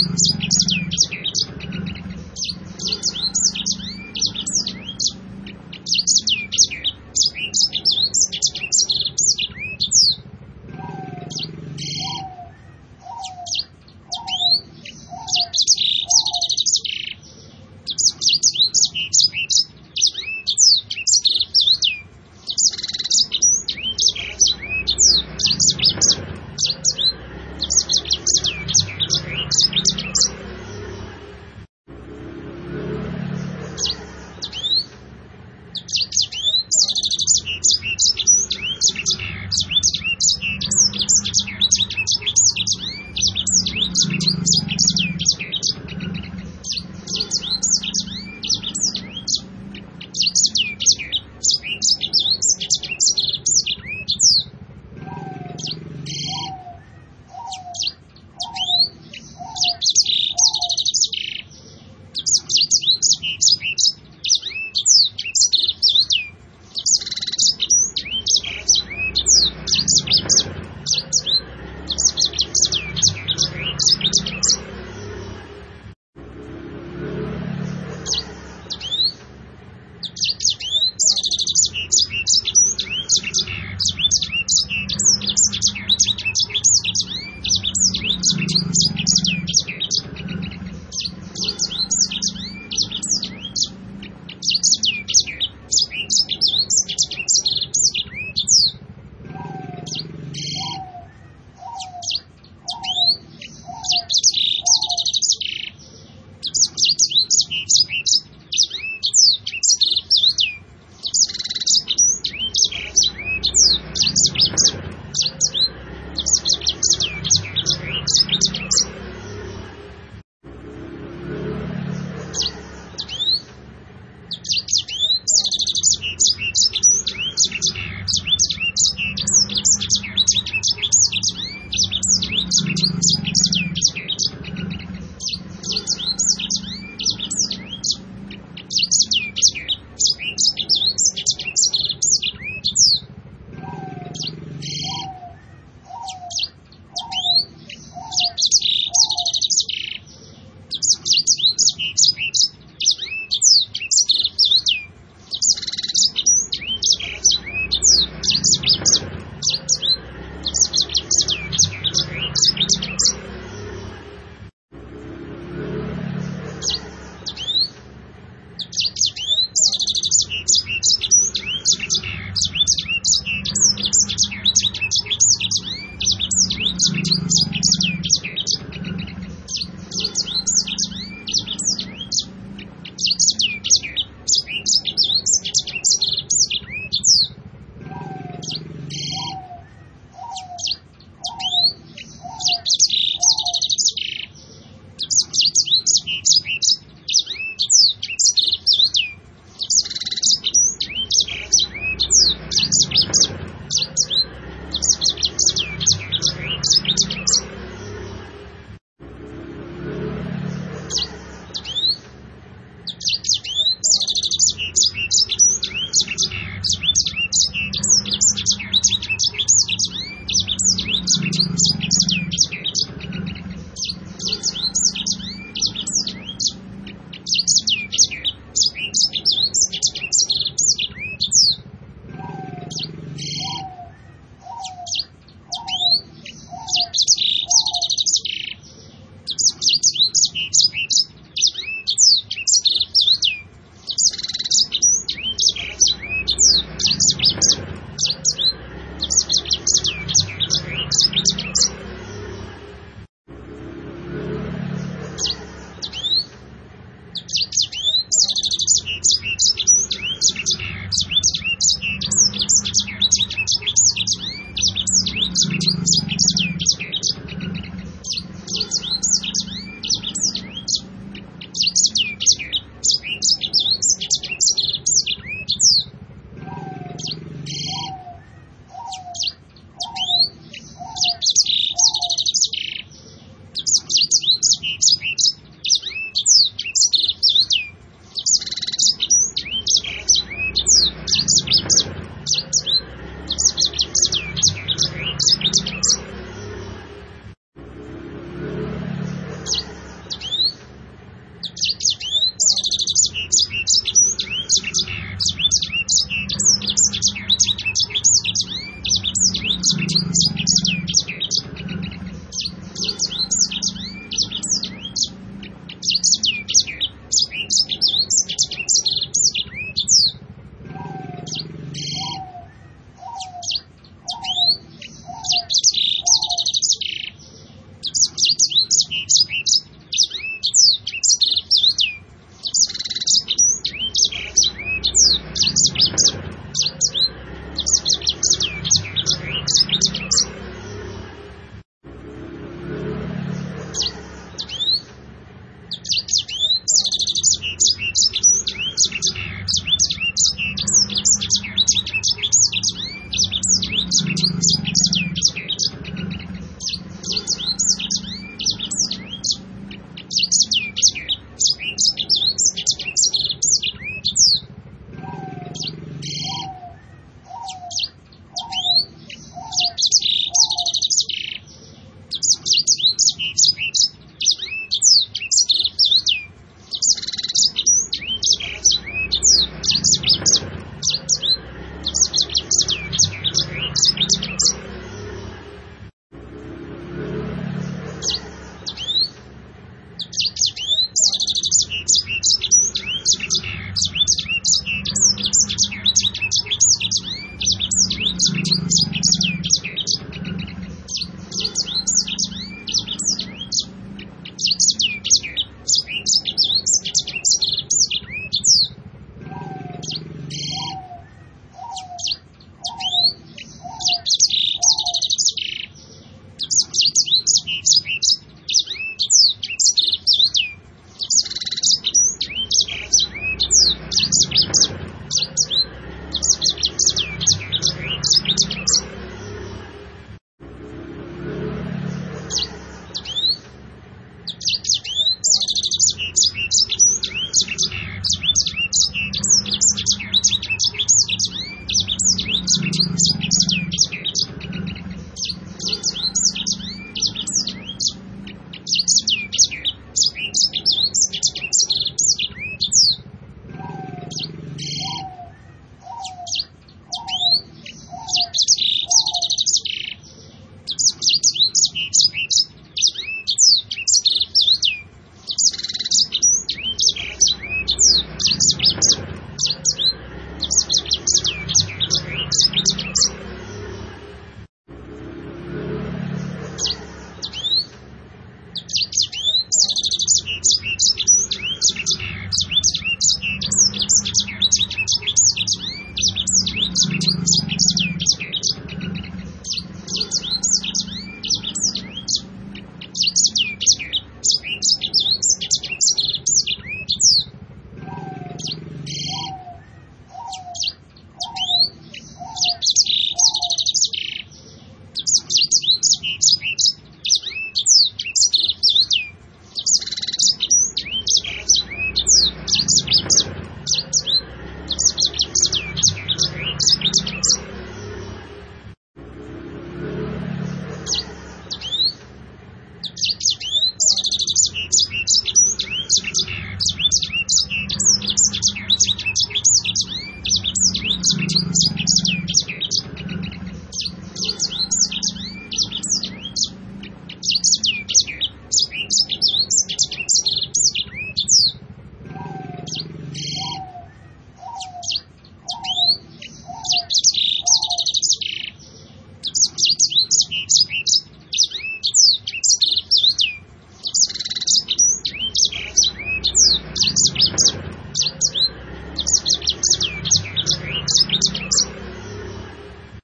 Jesus